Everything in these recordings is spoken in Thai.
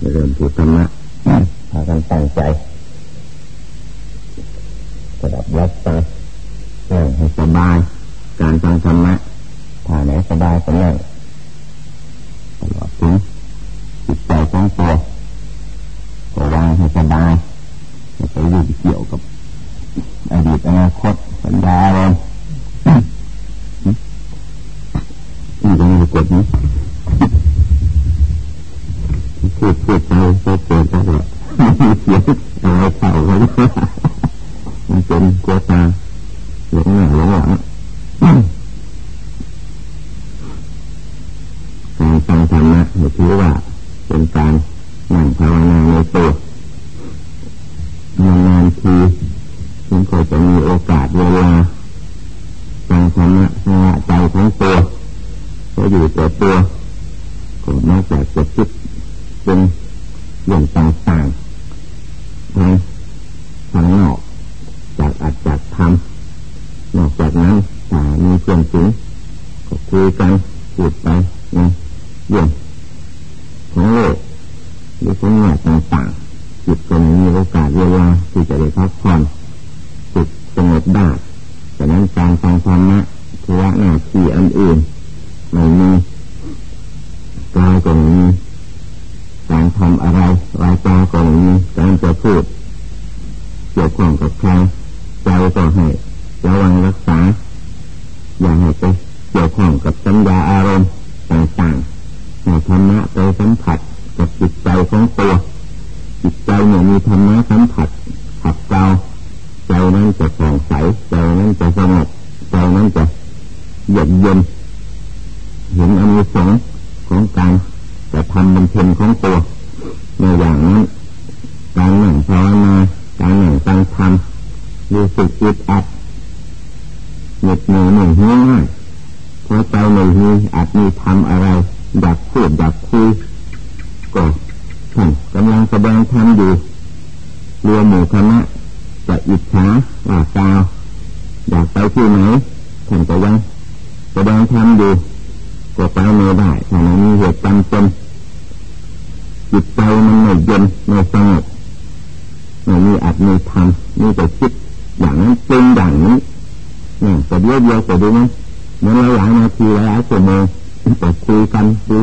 เริ่มพูดธรรมะพากันตั้งใจสดับรับฟังนั่งให้สบาย การฟังธรรมะถ้าไหนสบายก็นั่งตลอดถึงจิตใจของตัวก็วางให้สบายจะไปยุ่งเกี่ยวกับอดีตอนาคตสัญญาอะไรนี่ก็ไม่กดนี้ พูดพูดไปไปเกิดก็แบบมีเสียงอะไรเข่าเขามันเป็นกัวตาหลงหน้าหลงหลัง ไม่มีอัดมีทำมีแต่คิดอย่างนั้นเป็นอย่างนี้เนี่ยแต่เดียวเดียวแต่ดูนะเมือนหลายนาทีหลายชั่วโมงแต่คุยกันดู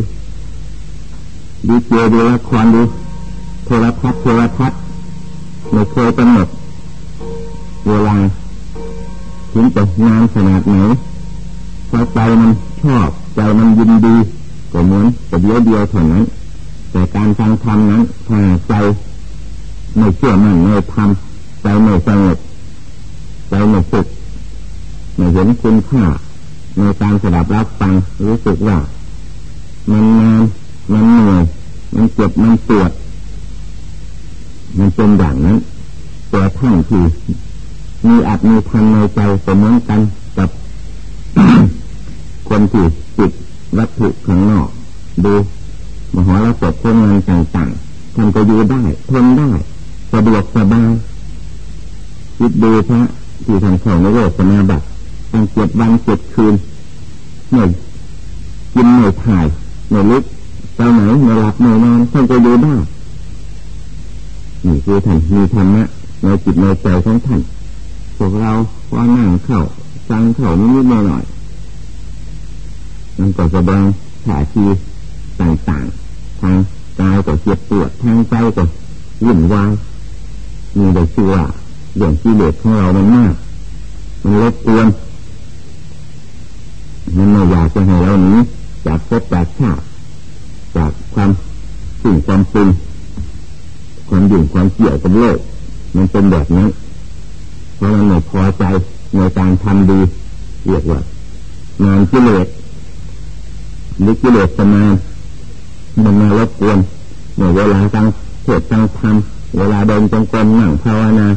ดูเจดูละครดูโทรทัศน์โทรทัศน์ไม่เคยกำหนดเวลาถึงจะนานขนาดไหนพราะใจมันชอบใจมันยินดีก็เหมือนแต่เดียวเดียวเท่านั้นแต่การฟังธรรมนั้นถ้าใจ ไม่เชื่อมั่นไม่ทำใจไม่สงบใจไม่สุขไม่เห็นคุณค่าในการสดับรับฟังรู้สึกว่า มันนานมันเหนื่อยมันเจ็บมันปวด มันเป็นอย่างนั้นแตัวท่านที่มีอัดมีทำในใจเสมือนกันกับ คนที่จิตวัตถุข้างนอกดูมหรสพพวกงานต่างๆท่านก็อยู่ได้ทนได้ สะดวกสบายคิดดูพระที่ทำเข้าในโลกสมาบัติตั้งเจ็ดวันเจ็ดคืนเหนื่อยกินเหนื่อยถ่ายเหนื่อยลุกเจ้าไหนเหนื่อยหลับเหนื่อยนอนท่านก็อยู่ได้นี่คือท่านมีธรรมะในจิตในใจของท่านพวกเราว่านั่งเข้าฟังเข้านิดๆหน่อยมันก็แสดงท่าทีต่างๆทางกายก็เจ็บปวดทางใจก็วุ่นวาย มีแต่ชื่อว่าเรื่องกิเลสของเรามันมาก มันรบกวนมันไม่อยากจะให้เราหนีจากภพจากชาติจากความสิ่งความปรุงความยุ่งความเกี่ยวกับโลก มันเป็นแบบนี้ เพราะมันไม่พอใจในการทำดีเรียกว่างานกิเลสหรือกิเลสสมามันมารบกวนในเวลาตั้งเทศตั้งธรรม เวลาเดินจงกรมนั่งภาวนา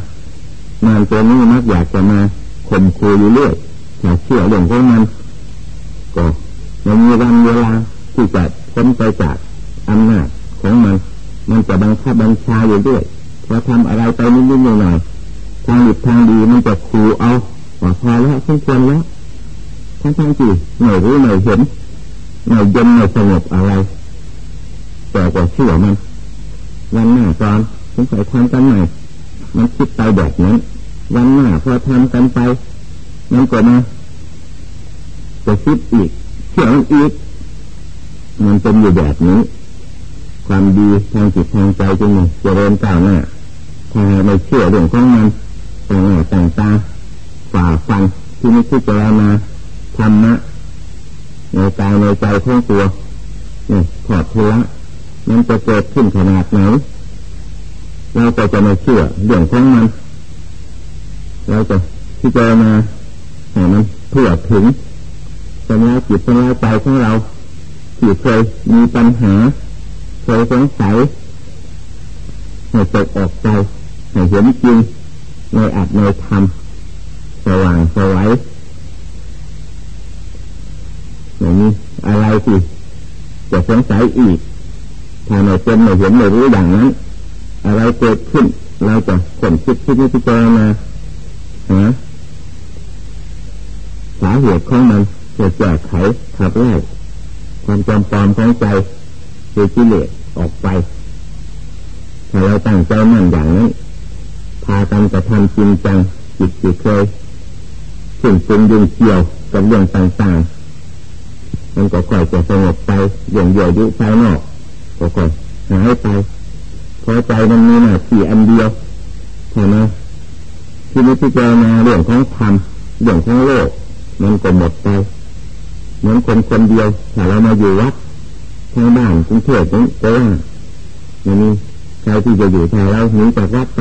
มานตัวนี้มักอยากจะมาข่มขู่อยู่เรื่อยแต่เชื่อเรื่องของมันก็ไม่มีวันเวลาที่จะพ้นไปจากอำนาจของมัน มันจะบังคับบัญชาอยู่ด้วยพอทำอะไรไปนิดๆหน่อยๆทางดีทางดีมันจะขู่เอาว่าพอแล้วสมควรแล้วทั้งทั้งที่ไม่รู้ไม่เห็นไม่เย็นไม่สงบอะไรแต่ก็เชื่อมันวันหน้าตอน ผมใส่ทำกันใหม่ มันคิดไปแบบนั้น วันหน้าพอทำกันไป มันก็มาจะคิดอีกเชื่ออีก มันเป็นอยู่แบบนี้ ความดีทางจิตทางใจจริงจะเริ่มก้าวหน้าถ้าไม่เชื่อเรื่องของมันต่างหน้าต่างตาฝ่าฟันที่นี่ที่จะมาธรรมะในกายในใจของตัวนี่ถอดทุละมันจะเกิดขึ้นขนาดไหน เราก็จะไม่เชื่อเรื่องของมันเราจะที่จะมาให้มันเพื่อถึงสมาจิตสมาใจของเราที่เคยมีปัญหาเคยสงสัยให้ตกออกใจให้เห็นจริงในอัตในธรรมสว่างสวัยอย่างนี้อะไรที่จะสงสัยอีกถ้าไม่เป็นไม่เห็นไม่รู้อย่างนั้น อะไรเกิดขึ้น เราจะขนคิดที่นี่ที่เจอมาหาสาเหตุของมันจะแก้ไขขับไล่ความจำปอมของใจคือกิเลสออกไปถ้าเราตั้งใจมั่นอย่างนั้พากันจะทำจริงจังจิตจิตเคยสึ่งปรุงยุ่งเกี่ยวกับเรื่องต่างๆมันก็ค่อยจะสงบไปอย่างเดียวยุภายนอกก็ค่อยหายไป พราะใจมันมีหน้าที่อันเดียวใช่ไหมที่นี้ที่เจอมาเรื่องของธรรมเรื่องของโลกมันก็หมดไปเหมือนคนคนเดียวถ้าเรามาอยู่วัดทางบ้านกรุงเทพนี่ก็ว่าไม่มีใครที่จะอยู่ทางเราหนีจากวัดไป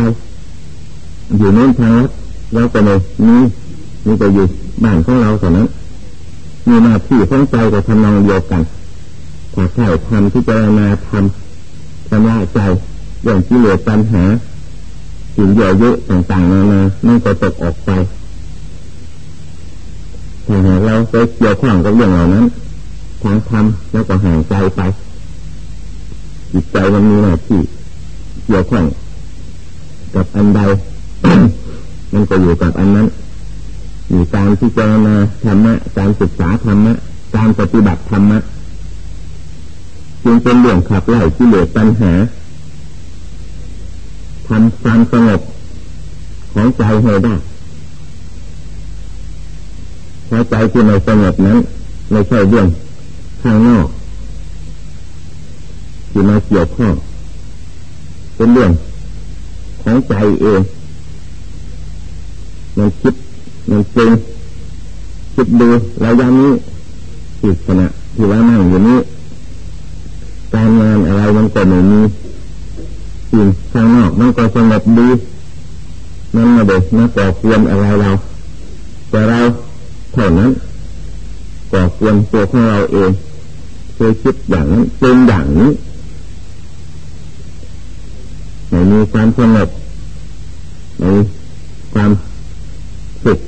อยู่โน้นทางวัดเราก็เลยมีมีแต่อยู่บ้านของเราเท่านั้นมีหน้าที่ของใจกับทำนองเดียวกันถ้าใครทำที่จะมาทำชำระใจ เรื่องที่เหลือปัญหาสิ่งเยอะเยอะต่างๆนานาไม่ก็ตกออกไปถ้าหากเราไปเกี่ยวข้องกับเรื่องเหล่านั้นทางทำแล้วก็ห่างใจไป จิตใจมันมีหน้าที่เกี่ยวข้องกับอันใดมันก็อยู่กับอันนั้นอยู่การที่จรณาธรรมะการศึกษาธรรมะการปฏิบัติธรรมะจึงเป็นเรื่องขับไล่ที่เหลือปัญหา ทำความสงบของใจให้ได้พราะใจที่ไม่สงบนั้น ไม่ใช่เรื่องข้างนอกที่มาเกี่ยวข้องเป็นเรื่องของใจเอง มันคิด มันจริงคิดดูระยะนี้จิตขณะที่ว่านั่งอยู่นี้ การงานอะไรมันก็ไม่มี สิ่งข้างนอกมันก็สงบดีมันไม่ได้มาก่อควรอะไรเรา แต่เราเท่านั้นก่อควรตัวของเราเองเคยคิดอย่างนั้นเป็นอย่างนี้ไม่มีความสงบไม่มีความสุข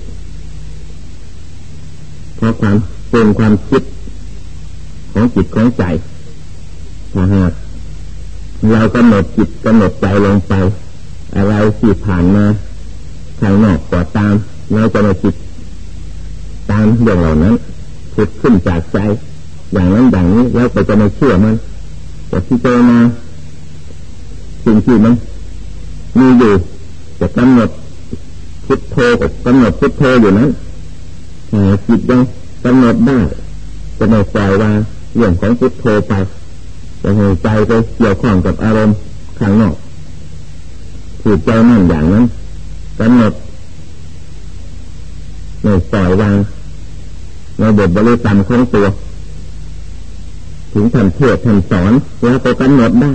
เพราะความเป็นความคิดของจิตของใจถ้าหาก เรากำหนดจิตกำหนดใจลงไป อะไรที่ผ่านมาทางนอกก็ตามเราจะมาจิต ตามเรื่องเหล่านั้นผุดขึ้นจากใจ อย่างนั้นอย่างนี้เราก็จะไม่เชื่อมันแต่ที่เจอมาสิ่งที่มันมีอยู่จะกำหนดพุทโธกับกำหนดพุทโธอยู่นั้นหาจิตยังกำหนดได้จะไม่ปล่อยว่าเรื่องของพุทโธไป จะให้ใจไปเกี่ยวข้องกับอารมณ์ข้างนอกถูกใจนั่นอย่างนั้นกำหนดไม่ปล่อยวางในบทบริกรรมของตัว ถึงท่านเทศท่านสอนแล้วก็กำหนดได้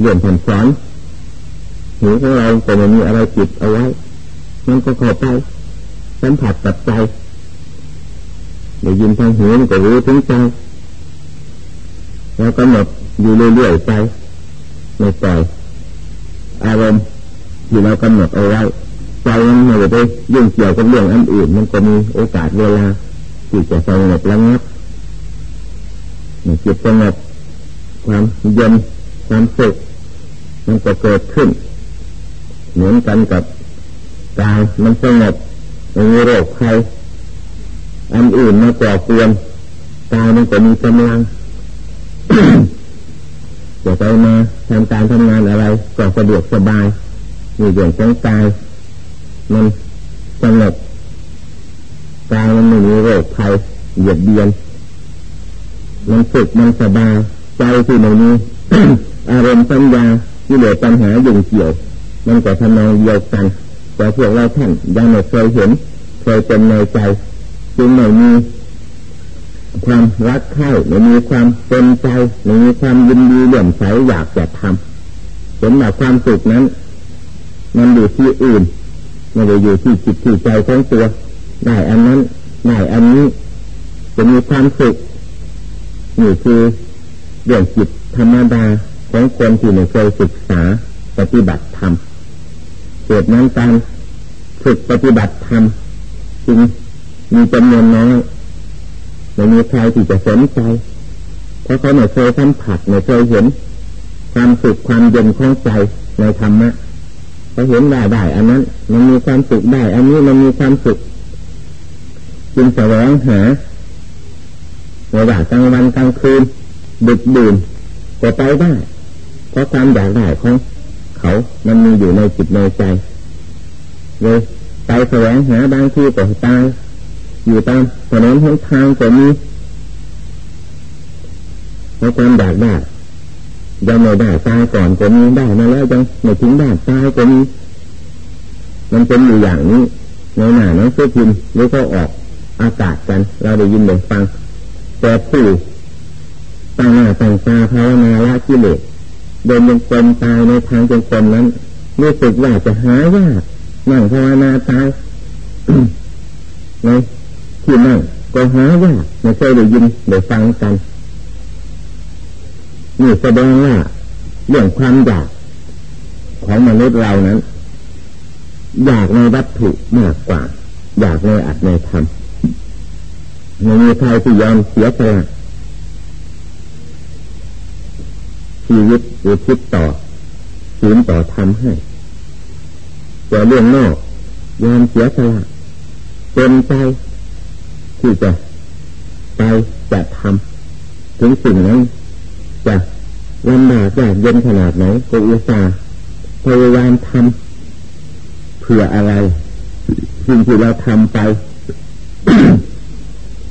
เรื่องท่านสอนหูของเราแต่ไม่มีอะไรจิตเอาไว้มันก็เข้าไปสัมผัสกับใจได้ยินทางหูมันก็รู้ถึงใจ แล้วก็หมดอยู่เรื่อยๆไปไม่ปล่อยอารมณ์ที่เรากำหนดเอาไว้ใจมันไม่ได้ยุ่งเกี่ยวกับเรื่องอันอื่น มันก็มีโอกาสเวลาที่จะสงบระงับจิตสงบความเย็นความสุขมันก็เกิดขึ้น เหมือนกันกับกายมันสงบไม่มีโรคภัยอันอื่นมาก่อเกวนกายมันก็มีกำลัง จะไปมาทำการทำงานอะไรก็สะดวกสบายมีเรื่องของกายมันสงบกายมันไม่มีโรคภัยเหยียดเบียน มันสุขมันสบายใจที่ไม่มีอารมณ์สัญญาที่เหลือปัญหายุ่งเกี่ยว มันก็ทำนองเดียวกันแต่พวกเราท่านยังไม่เคยเห็น เคยเป็นในใจจึงไม่มี ความรักใคร่ไม่มีความเป็นใจไม่มีความยินดีเหลื่อมใสอยากจะทำเห็นว่าความสุขนั้น มันอยู่ที่อื่นไม่ได้อยู่ที่จิตที่ใจของตัวได้อันนั้นได้อันนี้จะมีความสุขนี่คือเรื่องจิตธรรมดาของคนที่ไม่เคยศึกษาปฏิบัติธรรมเกิดนั้นการฝึกปฏิบัติธรรมจึงมีจำนวนน้อย ไม่มีใครที่จะสนใจ เพราะเขาไม่เคยสัมผัสไม่เคยเห็น ความสุขความเย็นของใจในธรรมะเขาเห็นได้ได้อันนั้น มันมีความสุขได้ อันนี้มันมีความสุขจึงแสวงหาในว่ากลางวันกลางคืน ดึกดื่นก็ไปได้ เพราะความอยากได้ของเขา มันมีอยู่ในจิตในใจเลยไปแสวงหาบางทีก็ตาย อยู่ตามถนนหนทางก็มีเพราะความอยากได้ยังไม่ได้ตายก่อนก็มีได้มาแล้วยังไม่ถึงได้ตายก็มีมันเป็นอยู่อย่างนี้ในหน้าหนังสือพิมพ์หรือก็ออกอากาศกัน เราได้ยินได้ฟัง แต่ผู้ตั้งหน้าตั้งตาภาวนาละกิเลสเดินยังกลมตายในทางจงกรมนั้นรู้สึกว่าจะหายากนั่งภาวนาตายใน ที่นั่งก็หายากไม่เคยได้ยินได้ฟังกันนี่แสดงว่าเรื่องความอยากของมนุษย์เรานั้น อยากในวัตถุมากกว่า อยากในอัตในธรรมไม่มีใครที่ยอมเสียสละชีวิตหรือคิดต่อศีลต่อทำให้แต่เรื่องนอกยอมเสียสละเป็นใจ ที่จะไปจะทำถึงสิ่งนั้นจะลำบากยากเย็นขนาดไหนก็อุตส่าห์พยายามทำเพื่ออะไรสิ่งที่เราทำไป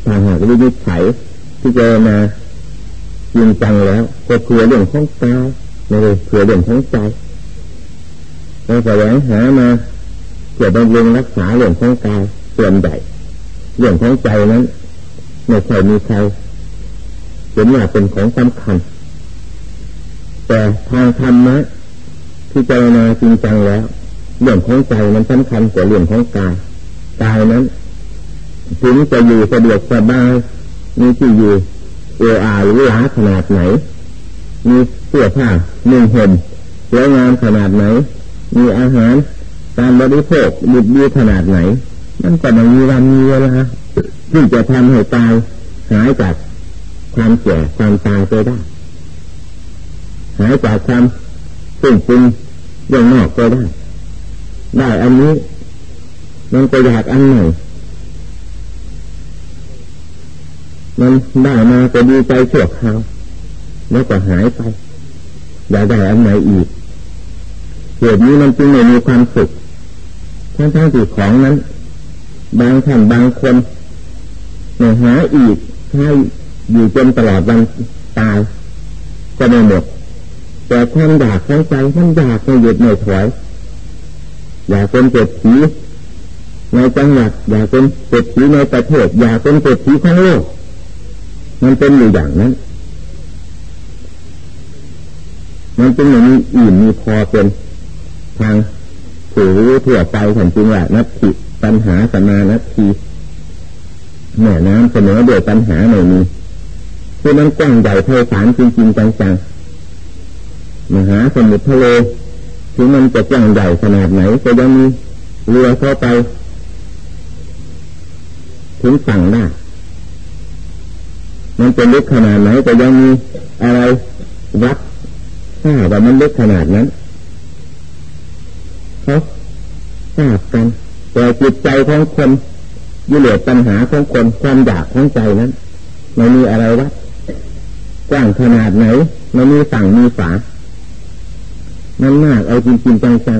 ถ้าหากวิจัยที่เจอมาจริงจังแล้ว ก็เพื่อเรื่องของกายไม่ได้เพื่อเรื่องของใจเราแสวงหามาเกี่ยวกับเรื่องรักษาเรื่องของกายส่วนใหญ่ เรื่องของใจนั้นไม่ใช่มีใครเห็นว่าเป็นของสำคัญ แต่ทางธรรมะที่เจรณาจริงจังแล้ว เรื่องของใจมันสำคัญกว่าเรื่องของกายกายนั้น ถึงจะอยู่สะดวกสบายมีที่อยู่เอออาหรือล้าขนาดไหน มีเสื้อผ้าหนึ่งห่มสวยงามขนาดไหน มีอาหารการบริโภคดีขนาดไหน มันก็ไม่มีวันมีเวลาที่จะทำให้ตายหายจากความแก่ความตายไปได้หายจากความสุ่งปุงยังนอกไปได้ ได้อันนี้มันก็อยากอันไหนมันได้มาก็ดีใจชั่วคราวแล้วก็หายไปอยากได้อันไหนอีกเหตุนี้มันจึงไม่มีความสุขทั้งทั้งที่ของนั้น บางท่านบางคนเนี่ยหาอีกให้อยู่จนตลอดวันตายก็ไม่หมด แต่ความอยากของใจมันอยากไม่หยุดไม่ถอย อยากเป็นเศรษฐีในจังหวัดอยากเป็นเศรษฐีในประเทศอยากเป็นเศรษฐีทั้งโลกมันเป็นอยู่อย่างนั้น มันเป็นอย่างนี้อิ่มมีพอเป็นทางถือทั่วไปแผ่นจริงว่านับผิด ปัญหาสมานาทีแม่น้ำเสนอเดือดปัญหาหน่อยนี้คือมันกว้างใหญ่ไพศาลจริงๆจังๆมหาสมุทรทะเลถึงมันจะกว้างใหญ่ขนาดไหนก็ยังมีเรือเข้าไปถึงฝั่งได้มันจะลึกขนาดไหนก็ยังมีอะไรวัดทราบว่ามันลึกขนาดนั้นเขาทราบกัน แต่จิตใจของคนยิเลสปัญหาของคนความอยากของใจนั้นไม่มีอะไรวัดกว้างขนาดไหนมันมีสั่งมีฝา มันมากเอาจริงจริงจังจัง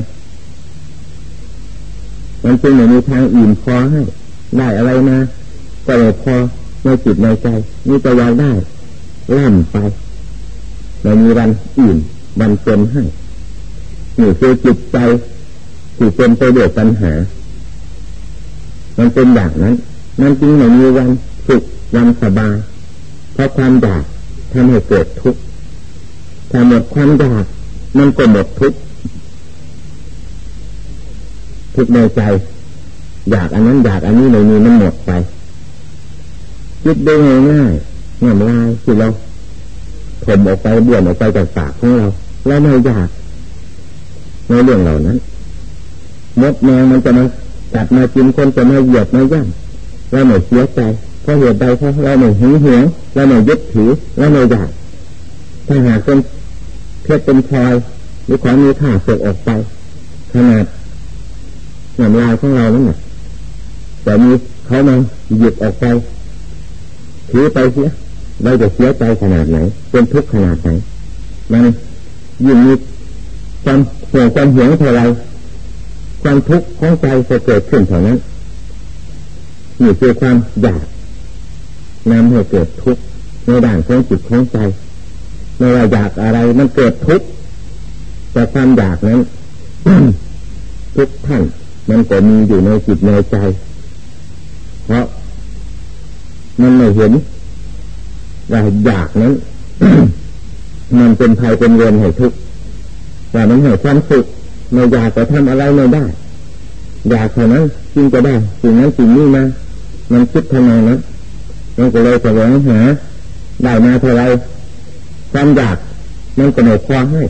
มันเป็นอย่างมีทางอื่นพอให้ ได้อะไรมาก็เลยพอในจิตในใจมีแต่อยากได้ล่ำไปไม่มีวันอื่นวันเต็มให้นี่คือจิตใจที่เป็นไปด้วยปัญหา มันเป็นอย่างนั้นมันจริงไม่มีวันสุขวันสบายเพราะความอยากทำให้เกิดทุกข์ถ้าหมดความอยากมันก็หมดทุกข์ทุกในใจ อยากอันนั้นอยากอันนี้เลยมีมันหมดไปคิดได้ง่ายง่ายง่ายลายที่เราถมออกไปเบื่อออกไปจากปากของเรา แล้วไม่อยากในเรื่องเหล่านั้นมดแมงมันจะมา กัดมากินคนจะมาเหยียบมาย่ำเราไม่เสียใจเพราะเหตุใดเพราะเราไม่หึงหวงเราไม่ยึดถือเราไม่อยากถ้าหากเป็นเพชรเป็นพลอยหรือของมีค่าเสกออกไป ขนาดหนำลายของเรานั่นแหละแต่มีเขามาหยิบออกไปถือไปเสียเราจะเสียใจขนาดไหน เป็นทุกข์ขนาดไหนมันยิ่งมีความห่วงความเหียงเท่าไร ความทุกข์ของใจจะเกิดขึ้นเท่านั้นนี่คือความอยากนำให้เกิดทุกข์ในด่านของจิตของใจไม่ว่าอยากอะไรมันเกิดทุกข์แต่ความอยากนั้น ทุกท่านมันก็มีอยู่ในจิตในใจ เพราะมันไม่เห็นว่าอยากนั้น มันเป็นภัยเป็นเวรให้ทุกข์แต่มันให้ความสุข ไม่อยากจะทำอะไรไม่ได้ อยากเท่านั้นจึงจะได้สิ่งนั้นสิ่งนี้มามันคิดทำไมนะมันก็เลยแสวงหาได้มาเท่าไรความอยากมันก็ไม่พอให้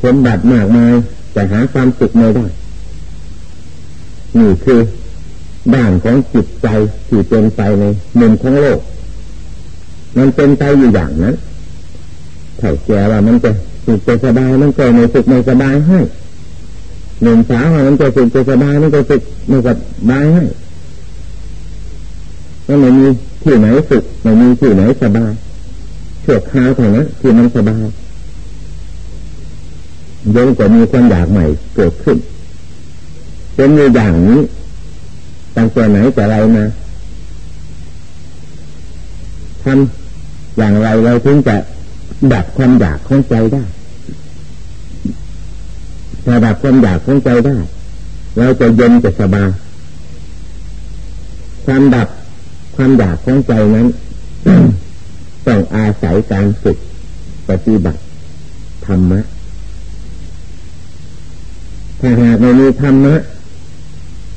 ผลบัตรมากมายแต่หาความสุขไม่ได้นี่คือด้านของจิตใจที่เป็นไปในมุมของโลก มันเป็นไปอยู่อย่างนั้นถ้าแก่ว่ามันจะ สุขจะสบายมันก็ไม่สุขไม่สบายให้หนุ่มสาวมันจะสุขจะสบายมันก็สุขไม่สบายให้มันไม่มีที่ไหนสุขไม่มีที่ไหนสบายเชื่อคราวเท่านั้นที่มันสบายยังจะมีความอยากใหม่เกิดขึ้นเป็นอย่างนี้ตั้งแต่ไหนแต่ไรมาทำอย่างไรเราถึงจะ ดับความอยากของใจได้ถ้าดับความอยากของใจได้เราจะเย็นจะสบายความดับความอยากของใจนั้นต้องอาศัยการฝึกปฏิบัติธรรมะ ถ้าหากไม่มีธรรมะ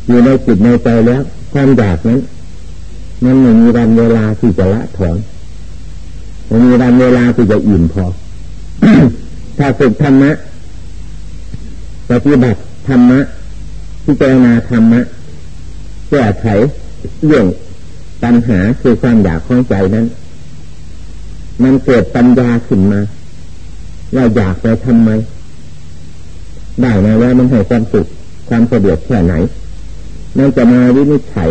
อยู่ในจิตในใจแล้ว ความอยากนั้น มันไม่มีวันเวลาที่จะละถอน มันมีวันเวลาที่จะอิ่มพอ ถ้าฝึกธรรมะปฏิบัติธรรมะพิจารณาธรรมะแก้ไขเรื่องปัญหาคือความอยากของใจนั้น มันเกิดปัญญาขึ้นมาว่าอยากไปทำไม ได้ไหมว่ามันให้ความสุขความสะดวกแค่ไหนนั่นจะมาวินิจฉัย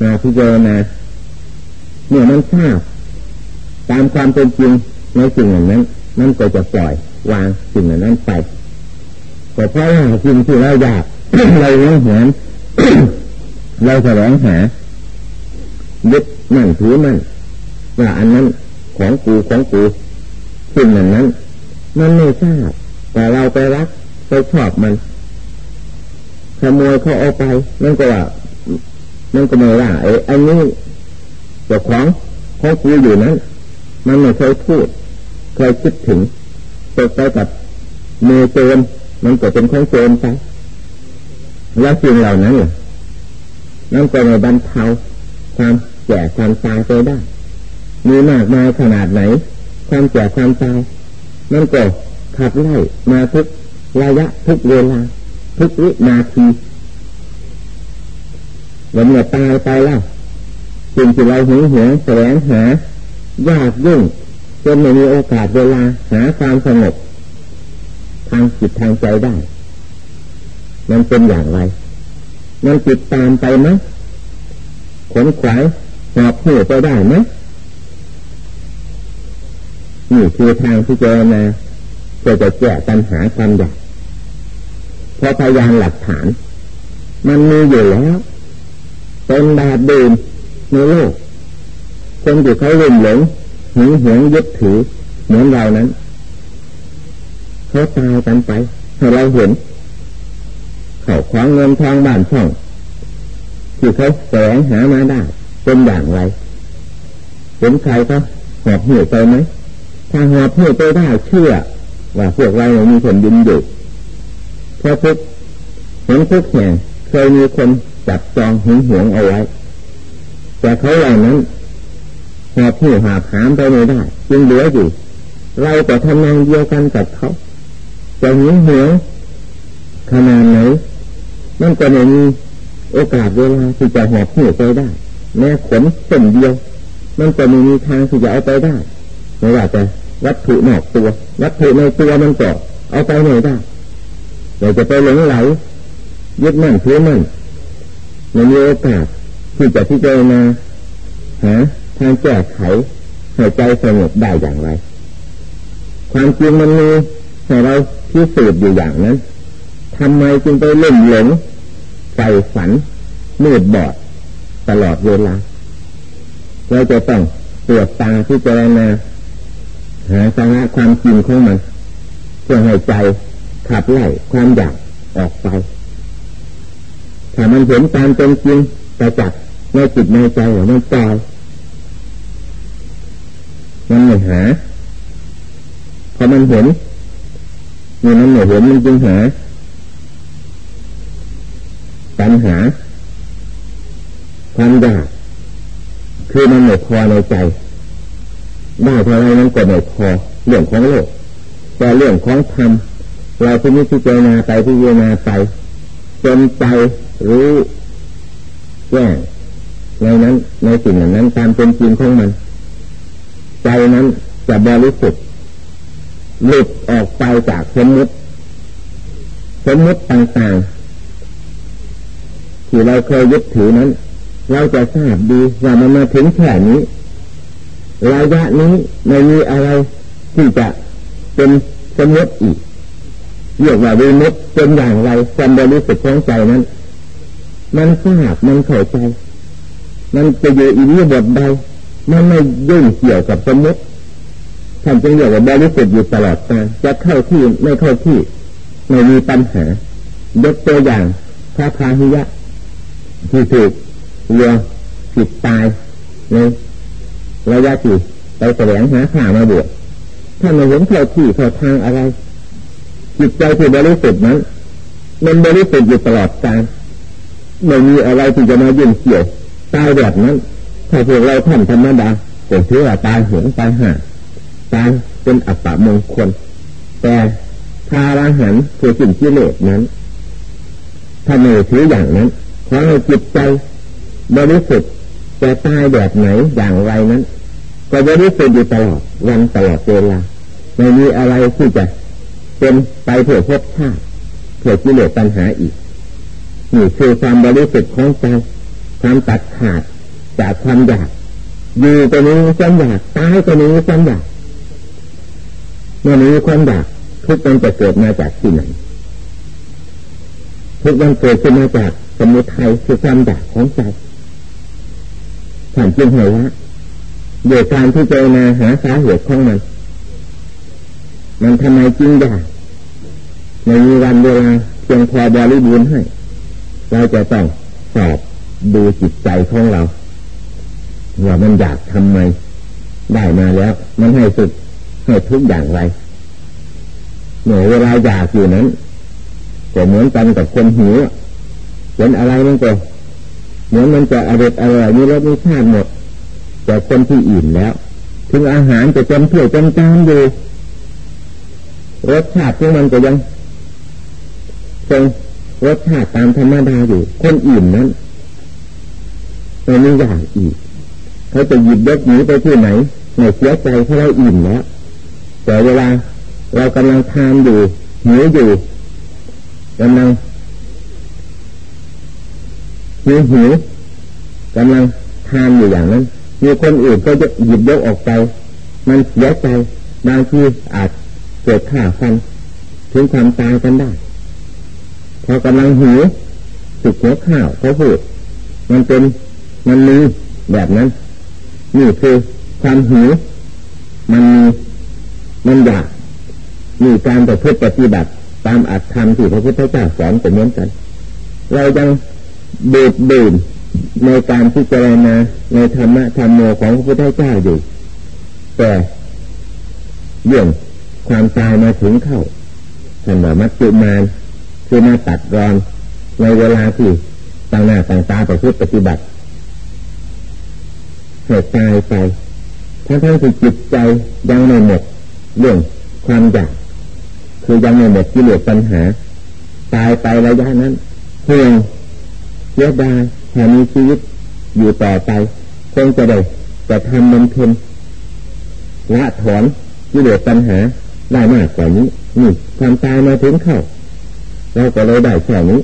มาพิจารณา เมื่อมันทราบตามความเป็นจริงในสิ่งนั้นนั่นก็จะปล่อยวางสิ่งนั้นไปแต่เพราะว่าสิ่งที่เราอยากเราเลี้ยงหนเราแสวงหายึดมั่นถือมั่นว่าอันนั้นของกูของกูสิ่งนั้นนั้น มันไม่ทราบแต่เราไปรักไปชอบมันขโมยเขาเอาไปนั่นก็ว่านั่นก็ไม่ว่าไอ้อันนี้ เจ้าของของกูอยู่นั้น มันไม่เคยพูดเคยคิดถึงตกไปกับมือโจรมันก็เป็นของโจรไปแล้วสิ่งเหล่านั้นนั่นก็ในบรรเทาความแก่ความตายไปได้ มีมากมายขนาดไหน ความแก่ความตายนั่นก็ขับไล่มาทุกระยะทุกเวลาทุกวินาทีวันเมื่อตายไปแล้ว สิ่งที่เราหึงหวงแสวงหายากยุ่งจนไม่มีโอกาสเวลาหาความสงบทางจิตทางใจได้ มันเป็นอย่างไร มันติดตามไปไหมขนขวายหอบหัวไปได้ไหมนี่คือทางที่เจอมาเพื่อจะแก้ปัญหาความอยากเพราะพยานหลักฐาน มันมีอยู่แล้วเป็นแบบเดิม ในโลกคนที่เขาเล่นหลงหึงหวงยึดถือเหมือนเรานั้นเขาตายกันไปให้เราเห็นเขาคว้างเงินทองบ้านช่องที่เขาแสวงหามาได้เป็นอย่างไรเห็นใครก็หอบหิวไปไหมถ้าหอบหิวไปได้เชื่อ ว่าพวกเรามีคนดินอยู่เพราะทุกเห็นทุกแห่งเคยมีคนจับจองหึงหวงเอาไว้ แต่เขาเหล่านั้นหอบหิวหาหามไปไม่ได้จึงเหลืออยู่ เราก็ทำงานเดียวกันกับเขาจะหึงหวขนาดไหนมันก็ไม่มีโอกาสเวลาที่จะหอบหิวไปได้ แม้ขนเส้นเดียว มันจะมีทางที่จะเอาไปได้ไม่ว่าจะวัตถุนอกตัว วัตถุในตัวมันก็เอาไปไม่ได้เราจะไปหลงไหลยึดมั่นถือมั่นมันมีโอกาส ที่จะที่จะมาหาทางแก้ไขให้ใจสงบได้อย่างไร ความจริงมันมีให้เราพิสูจน์อยู่อย่างนั้นทำไมจึงไปเล่นหลงใส่ฝันมืดบอดตลอดเวลาเราจะต้องตรวจตาที่เจรณาหาสาระความจริงของมันเพื่อให้ใจขับไล่ความอยากออกไปถ้ามันเห็นตามเป็นจริงแต่จัก ในจิตในใจหรือในใจมันไม่หาพอมันเห็นนี่มันไม่เห็นมันจึงหาปัญหาความอยากคือมันไม่พอในใจได้เท่าไรนั้นก็ไม่พอเรื่องของโลกแต่เรื่องของธรรมเราที่นี้พิจารณาไปพิจารณาไปจนใจรู้แจ้ง ในนั้น ในสิ่งนั้นตามเป็นจริงของมัน ใจนั้นจะบริสุทธิ์หลุดออกไปจากสมมติสมมติต่างๆที่เราเคยยึดถือนั้น เราจะทราบดีว่ามันมาถึงแค่นี้ระยะนี้ไม่มีอะไรที่จะเป็นสมมติอีกเรียกว่าวิมุตเป็นอย่างไรความบริสุทธิ์ของใจนั้น มันทราบมันเข้าใจ มันจะอยู่อีนี้บทใดมันไม่ยุ่งเกี่ยวกับสมมติท่านจึงเรียกว่าบริสุทธิ์อยู่ตลอดกาลจะเข้าที่ไม่เข้าที่ไม่มีปัญหายกตัวอย่างพระพาหิยะ ที่ถูกเรือผิดตายในระยะที่ไปแสวงหาข่ามาบวชถ้าไม่เห็นเข้าที่เข้าทางอะไร จิตใจที่บริสุทธิ์นั้นมันบริสุทธิ์อยู่ตลอดกาลไม่มีอะไรที่จะมายุ่งเกี่ยว ตายแบบนั้น ถ้าพวกเราท่านธรรมดาก็ถือว่าตายหงตายห่าตายเป็นอัปปมงคล แต่พาราหันคือสิ่งที่เลสนั้นถ้าไม่ถืออย่างนั้นขอให้จิตใจบริสุทธิ์จะตายแบบไหนอย่างไรนั้น ก็บริสุทธิ์อยู่ตลอดวันตลอดเวลาไม่มีอะไรที่จะเป็นไปเพื่อพบชาติเพื่อกิเลสปัญหาอีกนี่คือความบริสุทธิ์ของใจ ความตัดขาดจากความอยากอยู่ตัวนี้ความอยากตายตัวนี้ความอยากเมื่อนี้ความอยากทุกมันจะเกิดมาจากที่ไหนทุกมันเกิดขึ้นมาจากสมุทัยคือความอยากของใจท่านจึงเห็นว่าโดยการที่เจนาหาสาเหตุของมันมันทำไมจริงอยากในวันเวลาเพียงพอบริบูรณ์ให้ เราจะต้องสอบ ดูจิตใจของเราว่ามันอยากทำไม ได้มาแล้ว มันให้สุดให้ทุกอย่างไรเหนื่อยเวลาอยากอยู่นั้นก็เหมือนกันกับคนหิวเห็นอะไรมันก็เหมือนมันจะอร่อยอร่อยมีรสมีชาติหมด แต่คนที่อิ่มแล้วถึงอาหารจะจำเพื่อจำจานอยู่รสชาติของมันก็ยังคงรสชาติตามธรรมดาอยู่ คนอิ่มนั้น ไม่อย่างอีกเขาจะหยิบยกหนีไปที่ไหนไม่เสียใจเพราะเราอิ่มแล้วแต่เวลาเรากำลังทานอยู่หิวอยู่กำลังหิวหิวกำลังทานอยู่อย่างนั้น มีคนอื่นก็จะหยิบยกออกไป มันเสียใจบางทีอาจเกิดข่าฟันถึงความตายกันได้พอกำลังหิวสุกหัวข้าวเขาพูดมันเป็น มันมีแบบนั้น นี่คือความหิวมันมีมันอยากมีการประพฤติปฏิบัติตามอัตธรรมที่พระพุทธเจ้าสอนเป็นเหมือนกัน เรายังดูดดื่มในการพิจารณาในธรรมะธรรมโมของพระพุทธเจ้าอยู่ แต่เรื่องความตายมาถึงเข้าท่านบอกมัจจุมานคือมาตัดรอนในเวลาที่ต่างหน้าต่างตาประพฤติปฏิบัติ เหตุตายไปทั้งทั้งที่จิตใจยังไม่หมดเรื่องความอยากคือยังไม่หมดกิเลสปัญหา ตายไประยะนั้นห่วงเสียดายแถมมีชีวิตอยู่ต่อไปคงจะได้จะทำมันเพ็ญละถอนกิเลสปัญหาได้มากกว่านี้นี่ความตายมาถึงเข้าเราก็เลยได้แค่นี้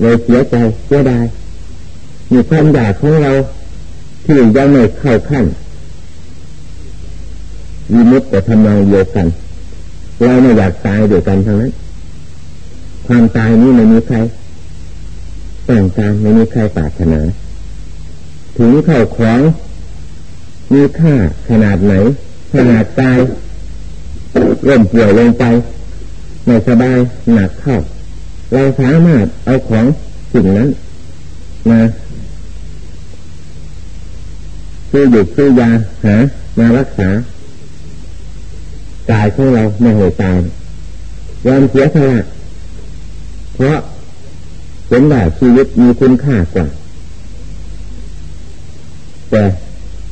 เลยเสียใจเสียดายมีความอยากของเรา ที่ยังไม่เข้าขั้นวิมุตแต่ทำนองเดียวกัน เราไม่อยากตายเดียวกันทั้งนั้น ความตายนี้ไม่มีใครต้องการไม่มีใครปรารถนา ถึงเข้าของมีค่าขนาดไหน ขนาดกายเริ่มป่วยลงไปไม่สบายหนักเข้า เราสามารถเอาของสิ่งนั้นมา ซื้อหยุดซื้อยาหามารักษากายของเราไม่ให้ตายยอมเสียสละเพราะเห็นว่าชีวิตมีคุณค่ากว่า แต่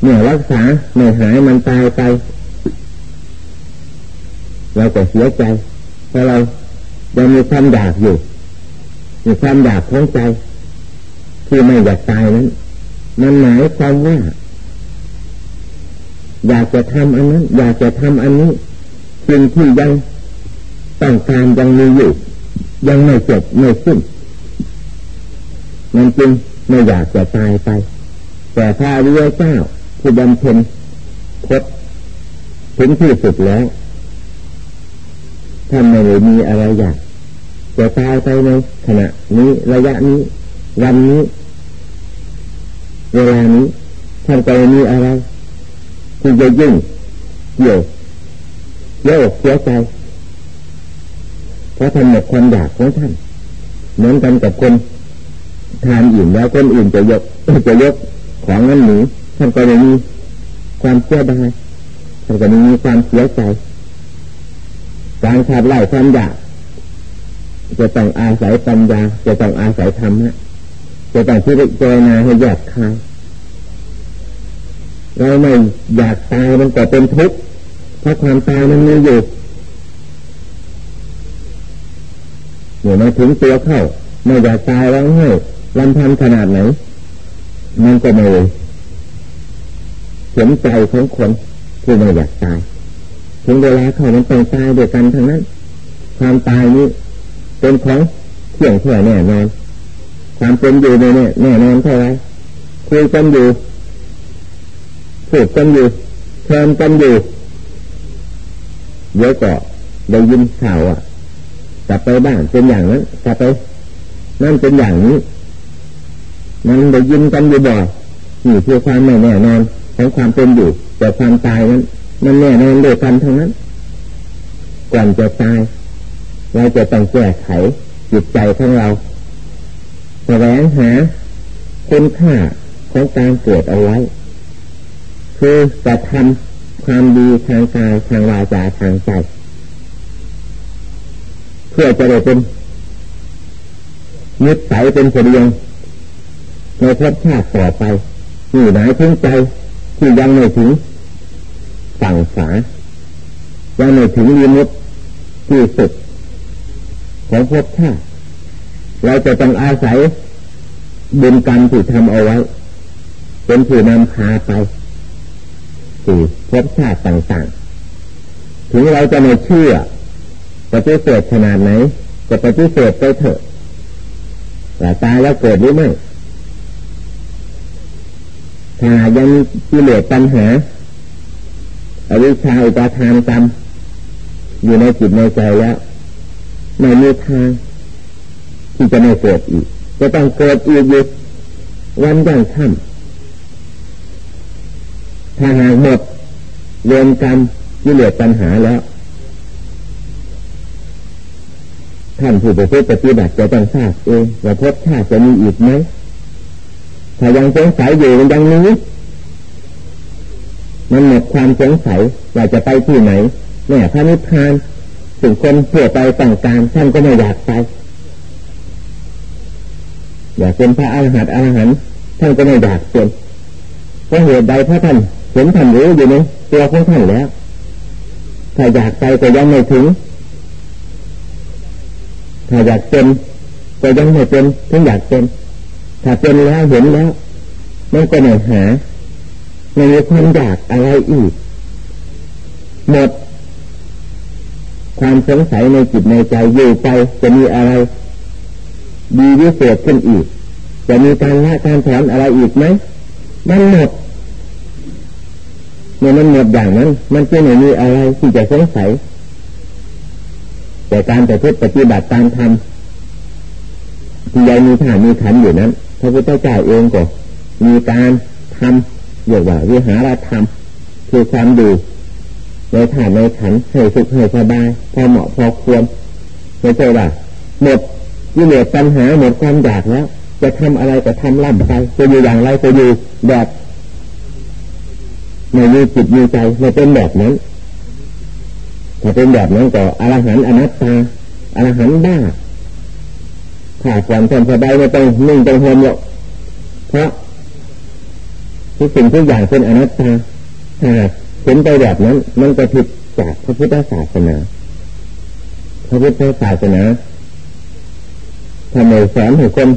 เมื่อรักษาไม่หายมันตายไป เราก็เสียใจเพราะเรายังมีความอยากอยู่ มีความอยากของใจ ที่ไม่อยากตายนั้น มันหมายความว่า อยากจะทำอันนั้น อยากจะทำอันนี้สิ่งที่ยังต้องการยังมีอยู่ ยังไม่จบไม่สิ้นมันจึงไม่อยากจะตายไป แต่ถ้าเรือเจ้าผู้บำเพ็ญพดถึงที่สุดแล้วท่านไม่ได้มีอะไรอยากจะตายไปในขณะนี้ระยะนี้ วันนี้ เวลานี้ท่านก็มีอะไร ที่จะยิ่งเกี่ยวเสียอกเสียใจเพราะท่านหมดความอยากของท่านเหมือนกันกับคนทานอิ่มแล้วคนอื่นจะยกจะยกของนั้นหนีท่านก็จะมีความเสียดายท่านก็มีความเสียใจการขับไล่ความอยากจะต้องอาศัยปัญญาจะต้องอาศัยธรรมะจะต้องพิจารณาให้แยกคาย เราไม่อยากตายมันก็เป็นทุกข์เพราะความตายมันมีอยู่เมื่อมาถึงตัวเข้าไม่อยากตายร้องไห้ลำพันขนาดไหน มันก็ไม่เห็นใจของคนที่ไม่อยากตายถึงเวลาเขามันต้องตายเด้วกันทั้งนั้น ความตายนี้เป็นของเที่ยงแท้แน่นอนความเป็นอยู่ในเนี่ยแน่นอนเท่าไรคุยกันอยู่ พูดกันอยู่เชิญกันอยู่เยอะก็ได้ยินข่าวอะกลับไปบ้านเป็นอย่างนั้นกลับไปนั่นเป็นอย่างนี้มันได้ยินกันอยู่บ่อยนี่คือความไม่แน่นอนของความเป็นอยู่ แต่ความตายนั้น มันแน่นอนโดยกันทั้งนั้น ก่อนจะตายเราจะต้องแก้ไขจิตใจของเราแสวงหาคุณค่าของการเกิดเอาไว้ คือจะทำความดีทางกายทางวาจาทางใจ เพื่อจะได้เป็นนิสัยเป็นเสดียงในภพชาติต่อไปนี่หมายถึงใจที่ยังไม่ถึงสั่งสายังไม่ถึงยิมุตที่สุดของภพชาติเราจะต้องอาศัยบุญกรรมที่ทำเอาไว้ เป็นผู้นำพาไป สู่ภพชาติต่างๆ ถึงเราจะไม่เชื่อปฏิเสธขนาดไหนจะปฏิเสธไปเถอะแต่ตายแล้วเกิดหรือไม่ถ้ายังกิเลสปัญหาอวิชชาอุปาทานกรรมอยู่ในจิตในใจแล้วไม่มีทางที่จะไม่เกิดอีก จะต้องเกิดอีกอยู่วันยังค่ำ ถ้าหากหมดเรียนกรรมที่เหลือปัญหาแล้ว ท่านผู้ปฏิบัติจะต้องทราบเองว่าพบชาติจะมีอีกไหมถ้ายังสงสัยอยู่มันยังนี้มันหมดความสงสัยว่าจะไปที่ไหนแม่พระนิพพานถึงคนเพื่อไปต่างการท่านก็ไม่อยากไปอยากเป็นพระอรหันต์อรหันต์ท่านก็ไม่อยากเป็นเพราะเหตุใดพระท่าน เห็นท่านรู้อยู่ในตัวของท่านแล้ว ถ้าอยากไปก็ยังไม่ถึง ถ้าอยากเป็นก็ยังไม่เป็นถึงอยากเป็น ถ้าเป็นแล้วเห็นแล้วมันก็ไม่หาไม่มีความอยากอะไรอีก หมด ความสงสัยในจิตในใจอยู่ไปจะมีอะไร ดีวิเศษขึ้นอีก จะมีการละการถอนอะไรอีกไหมมันหมด เมื่อมันหมดอย่างนั้น มันจะไม่มีอะไรที่จะสงสัย แต่การแต่ปฏิบัติตามธรรมที่ยังมีฐานมีขันอยู่นั้นพระพุทธเจ้าเองก็มีการทำเรียกว่าวิหารธรรมคือความดูในฐานในขันให้สุขให้สบายพอเหมาะพอควรไม่ใช่ว่าหมดกิเลสปัญหาหมดความอยากแล้วจะทำอะไรก็ทำล่ำไปจะอยู่อย่างไรจะอยู่แบบ ไม่มีจิตมีใจไม่เป็นแบบนั้นถ้าเป็นแบบนั้นก็อรหันต์อนัตตาอรหันต์บ้าถ้าความสบายไม่ต้องนิ่งต้องหมหรอกเพราะทุกสิ่งทุกอย่างเป็นอนัตตาถ้าเห็นไปแบบนั้น มันจะผิดจากพระพุทธศาสนาพระพุทธศาสนาทำไมสอนให้คน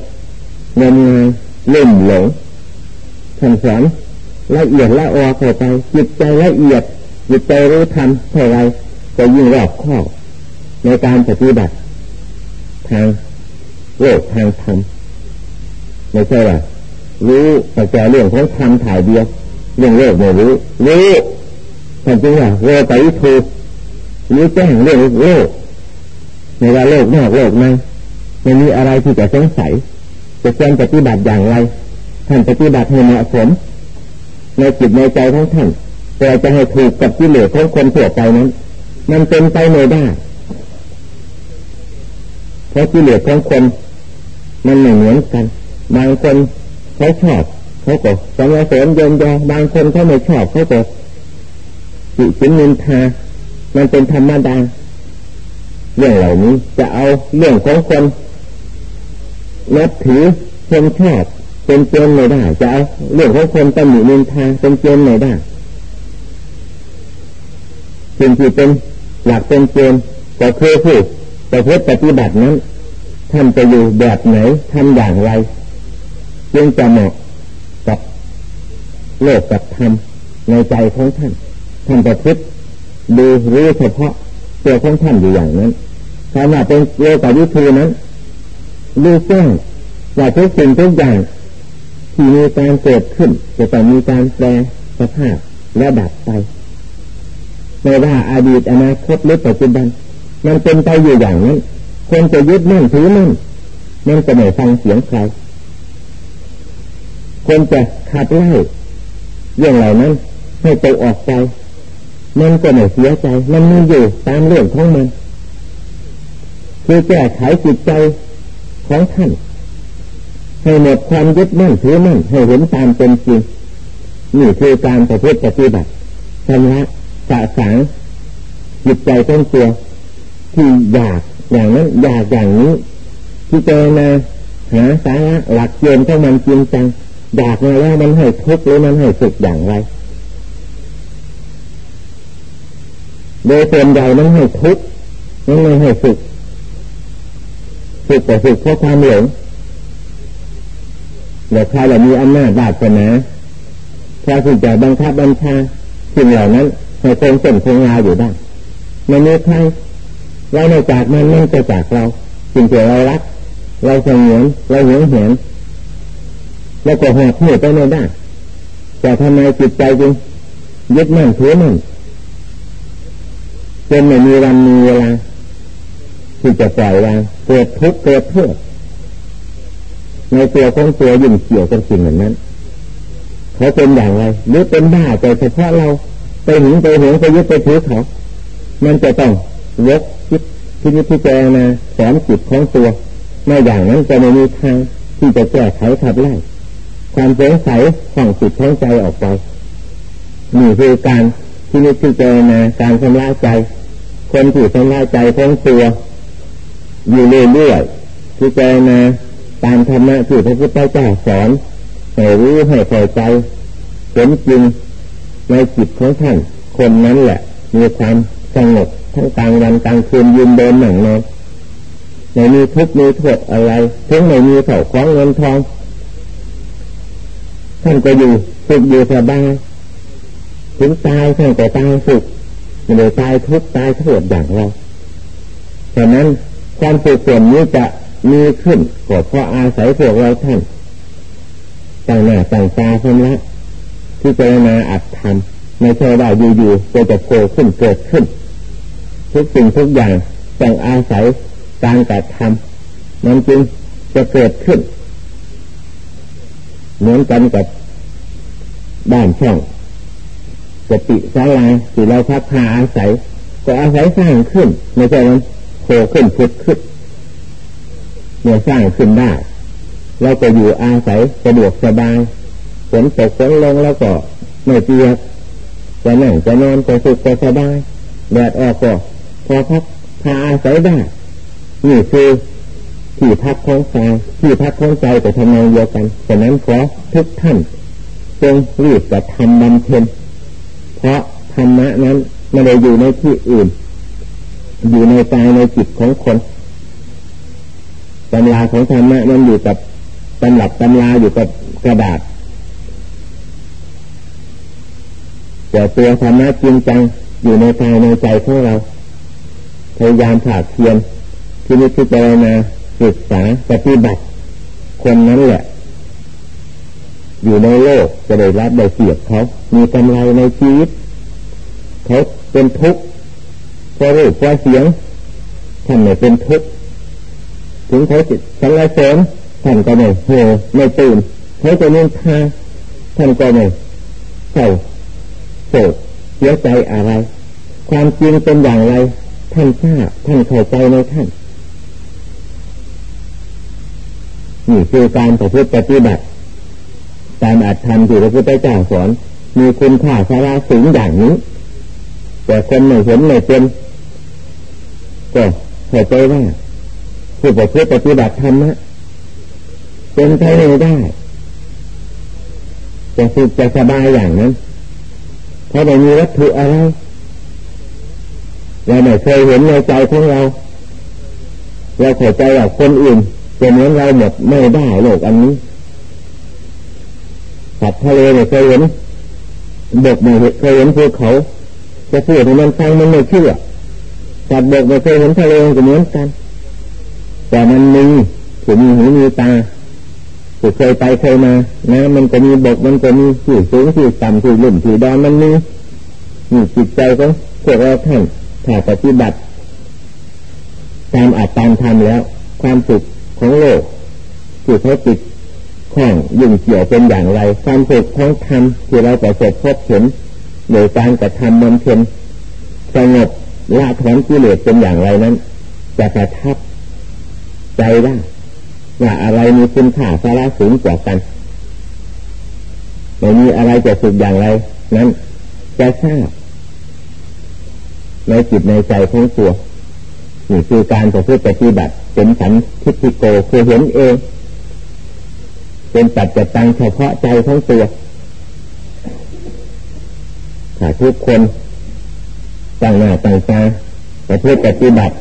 งมงายเล่นหลงท่านสอน ละเอียดละออเข้าไปจิตใจละเอียดจิตใจรู้ทำเท่าไรก็ยิ่งรอบข้อในการปฏิบัติ ทางโลกทางธรรมไม่ใช่ว่ารู้แต่แกเรื่องของธรรมถ่ายเดียวเรื่องโลกไม่รู้รู้แต่จริงว่าโลกไปถูกรู้แจ้งเรื่องโลกในว่าโลกนอกโลกในไม่มีอะไรที่จะสงสัยจะควรปฏิบัติอย่างไรท่านปฏิบัติให้เหมาะสม ในจิตในใจของท่านแต่จะให้ถูกกับกิเลสของคนทั่วไปนั้น มันเป็นไปไม่ได้เพราะกิเลสของคนมันไม่เหมือนกัน บางคนเขาชอบเขาก็สรรเสริญเยินยอบางคนเขาไม่ชอบเขาก็จิตนินทามันเป็นธรรมดาเรื่องเหล่านี้จะเอาเรื่องของคนนับถือคนชอบ เป็นเจนไม่ได้จะเอาเรื่องของคนตำหนินินทาเป็นเจนไม่ได้สิ่งที่เป็นหลักเป็นเจนก็คือผู้ประพฤติปฏิบัตินั้นท่านจะอยู่แบบไหนทำอย่างไรจึงจะเหมาะกับโลกกับธรรมในใจของท่านท่านประพฤติดูรู้เฉพาะตัวของท่านอยู่อย่างนั้นถ้าว่าเป็นโลกวิธีนั้นดูแจ้งว่าทุกสิ่งทุกอย่าง ที่มีการเกิดขึ้น จะต้องมีการแปลสภาพและดับไปไม่ว่าอดีตอนาคตหรือปัจจุบัน มันเป็นไปอยู่อย่างนั้นคนจะยึดมั่นถือมั่นมันจะไม่ฟังเสียงใครคนจะขัดไล่เรื่องเหล่านั้นให้ไปออกไปมันก็ไม่เสียใจ มันมีอยู่ตามเรื่องของมัน คือแก้ไขจิตใจของท่าน ให้หมดความยึดมั่นถือมั่นให้เห็นตามเป็นจริงนี่คือการประพฤติปฏิบัติชำระสะสางจิตใจต้นตัว ที่อยากอย่างนั้นอยากอย่างนี้ที่เจอมาหาสาระหลักเกณฑ์ของมันจริงจังอยากมาแล้วมันให้ทุกข์หรือมันให้สุขอย่างไร โดยส่วนใหญ่มันให้ทุกข์มันไม่ให้สุขสุขแต่สุขเพราะความหลง เดี๋ยวใครเรามีอำนาจบาปนาพระสุจะบังคับบัญชาสิ่งเหล่านั้นให้คงเส้นคงวาอยู่ได้ไม่มีใครเราไม่จากมันมันจะจากเราสิ่งที่เรารัก เราสงวนเราเหวงเหียนแล้วก็หอบเหนื่อยไปไม่ได้แต่ทำไมจิตใจจึงยึดมั่นถือมั่นจนไม่มีวันมีเวลาที่จะปล่อยวางเกิดทุกข์เกิดโทษ ในตัวของตัวยิ่งเกี่ยวกับสิ่งเหล่านั้นเขาเป็นอย่างไรหรือเป็นบ้าแต่เฉพาะเราไปหึงไปหวงไปยึดไปถือเขา มันจะต้องยกคิดที่นิพพานาสอนจิตของตัวไม่อย่างนั้นจะไม่มีทางที่จะแก้ไขขับไล่ความสงสัยของจิตของใจออกไปนี่คือการที่นิพพานาการชำระใจ คนที่ชำระใจของตัว อยู่เรื่อยๆที่เจนา ตามธรรมะที่พระพุทธเจ้าสอนให้รู้ให้เข้าใจเห็นจริงในจิตของท่าน คนนั้นแหละ มีความสงบทั้งกลางวันกลางคืนยืนเดินหนังนอนไม่มีทุกข์มีโทษอะไรถึงไม่มีเข่าคล้องเงินทอง ท่านก็อยู่สุขอยู่สบายถึงตายท่านก็ตายสุขไม่ได้ตายทุกข์ตายโทษอย่างเราฉะนั้นความสุขส่วนนี้จะ มีขึ้นก็เพราะอาศัยพวกเราท่านต่างหน้าต่างตาชำระที่เจรณาอัดทำไม่ใช่ว่าอยู่ๆก็จะโผล่ขึ้นเกิดขึ้น ทุกสิ่งทุกอย่างต้องอาศัยการกระทำมันจึงจะเกิดขึ้น เหมือนกันกับบ้านช่องสติสาลาที่เราพักพาอาศัย ก็อาศัยสร้างขึ้น ไม่ใช่มันโผล่ขึ้นพุดขึ้น เมื่อสร้างขึ้นได้ เราก็อยู่อาศัยสะดวกสบายฝนตกฝนลงแล้วก็ไม่เปียกจะนั่งจะนอนจะสุขจะสบายแดดออกก็พอพักพาอาศัยได้นี่คือที่พักของใจที่พักของใจแต่ทำงานเดียวกันฉะนั้นขอทุกท่านจงรีบจะทำบำเพ็ญเพราะธรรมะนั้นไม่ได้อยู่ในที่อื่น อยู่ในใจในจิตของคน ตำราของธรรมะนั้นอยู่กับตำหลับตำราอยู่กับกระดาษแต่ตัวธรรมะจริงจังอยู่ในกายในใจของเรา พยายามผ่าเพียนที่นิพพานาศึกษาปฏิบัติคนนั้นแหละ อยู่ในโลกจะได้รับได้เสียบเขามีกำไรในชีวิตเขาเป็นทุกข์พอรู้พอเสียงท่านไม่เป็นทุกข์ ถึงเขาจิตสังเสริญท่านก็ไม่โหไม่ตื่นเขาจะนิ่งทาท่านก็ไม่เศร้าโศกเสียใจอะไร ความจริงเป็นอย่างไร ท่านทราบท่านเข้าใจในท่านนี่คือการประพฤติปฏิบัติตามอัตธรรมที่พระพุทธเจ้าสอน มีคุณค่าสาระสูงอย่างนี้ แต่คนไม่เห็นไม่เป็นก็เข้าใจว่า ผู้ประพฤติปฏิบัติธรรมะเป็นไปไม่ได้จะสุขจะสบายอย่างนั้นเพราะไม่มีวัตถุอะไรเราไม่เคยเห็นในใจของเราเราเข้าใจว่าคนอื่นจะเหมือนเราหมดไม่ได้โลกอันนี้สัตว์ทะเลไม่เคยเห็นบกไม่เคยเห็นภูเขาจะพูดให้มันฟังมันไม่เชื่อสัตว์บกไม่เคยเห็นทะเลก็เหมือนกัน แต่มันมีถือมีหูมีตาที่เคยไปเคยมานะมันก็มีบกมันก็มีที่สูงที่ต่ำที่ลุ่มที่ดอนมันมีนี่จิตใจของพวกเราท่านถ้าปฏิบัติตามอาจตามทำแล้ว ความสุขของโลกที่เขาติดข้องยุ่งเกี่ยวเป็นอย่างไร ความสุขของธรรมที่เราประสบพบเห็นโดยการกระทำมันเพียนสงบละถอนกิเลสเป็นอย่างไรนั้นจะกระทับ ใจได้ว่าอะไรมีคุณค่าสาระสูงกว่ากันไม่มีอะไรจะสุดอย่างไร นั้นจะทราบในจิตในใจของตัวนี่คือการประพฤติปฏิบัติเป็นสันทิฏฐิโกคือเห็นเอง เป็นปัจจตังเฉพาะใจของตัวถ้าทุกคนตั้งหน้าตั้งตาประพฤติปฏิบัติ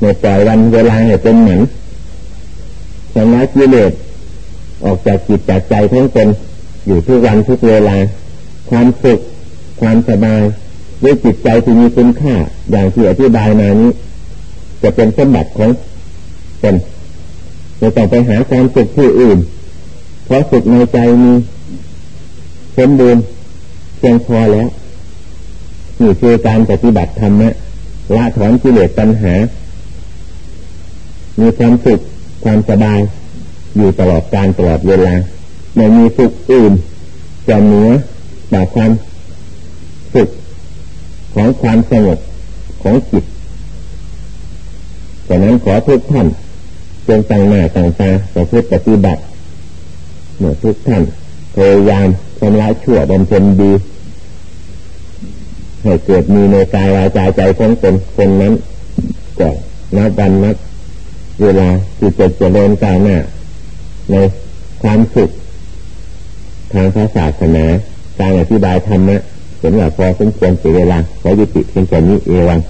ในปล่อยวันเวลาให้เป็นเหมือนชนะกิเลสออกจากจิตจากใจทั้งตนอยู่ทุกวันทุกเวลา ความสุขความสบายด้วยจิตใจที่มีคุณค่า อย่างที่อธิบายมานี้ จะเป็นสมบัติของตนไม่ต้องไปหาความสุขที่อื่น เพราะสุขในใจมีสมบูรณ์เพียงพอแล้วนี่คือการปฏิบัติธรรมะละถอนกิเลสปัญหา มีความสุขความสบาย อยู่ตลอดการตลอดเวลาไม่มีสุขอื่นจะเหนือจากความสุขของความสงบของจิตดังนั้นขอทุกท่านจงตั้งหน้าตั้งตาต่อพื่อปฏิบัติเมื่อทุกท่านพยายามทำลายชั่วบำเพ็ญดีให้เกิดมีในกายวาจาใจของตนคนนั้นก็นับวันนับ เวลาจิตจะเจริญก้าวหน้าในความสุขทางพระศาสนาการอธิบายธรรมะสำหรับพอสมควรเสียเวลาขอยุติเพียงแค่นี้เอวัง